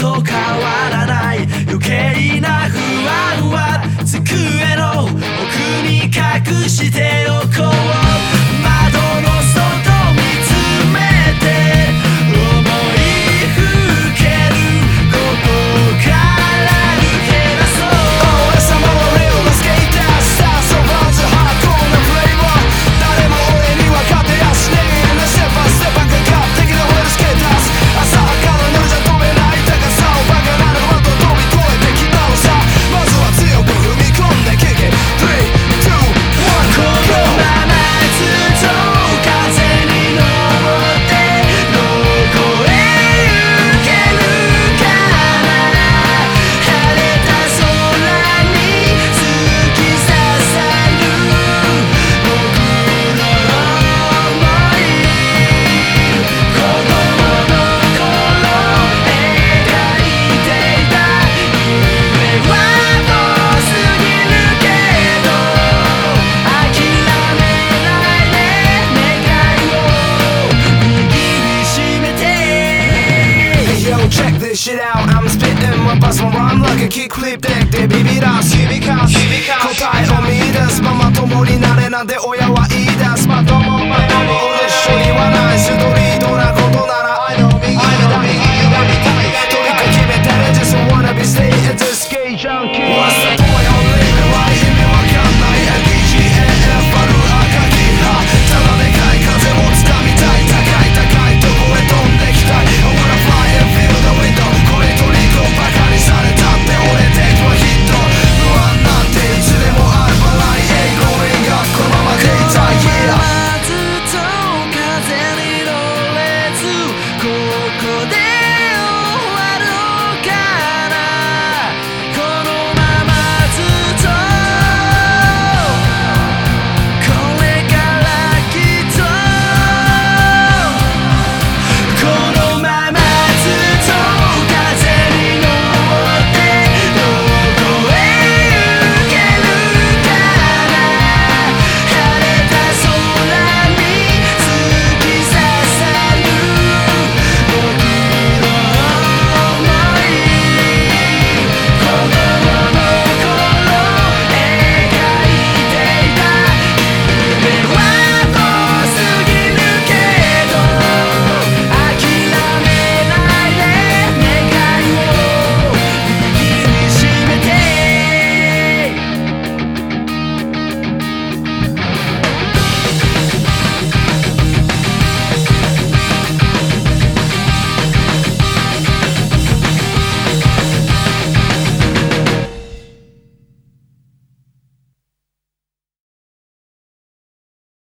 どうかパスもワンラケキックフリップででビビらす響かす答えを見出すママ共になれなんで親は